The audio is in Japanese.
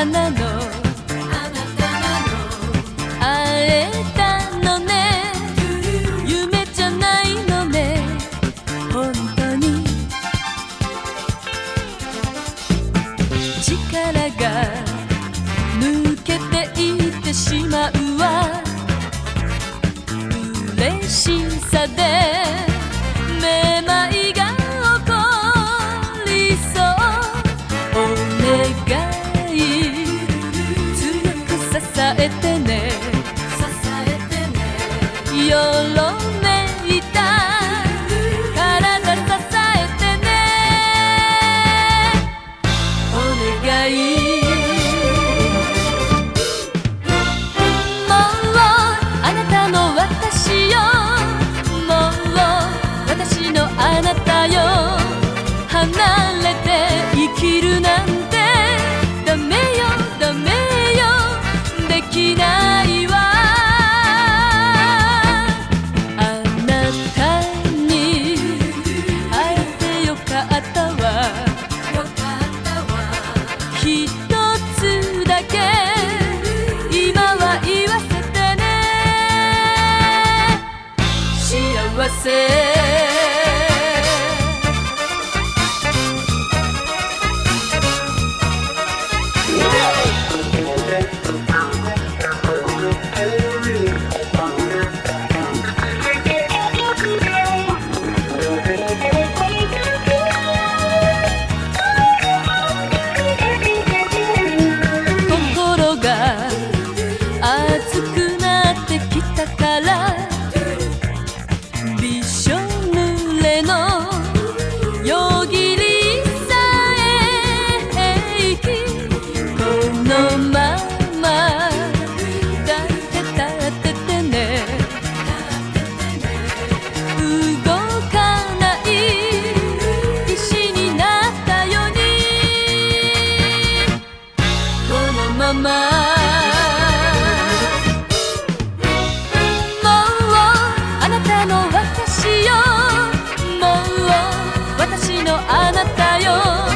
あなの。会えたのね。夢じゃないのね。本当に。力が抜けていってしまうわ。嬉しさで。えて você. 私のあなたよ。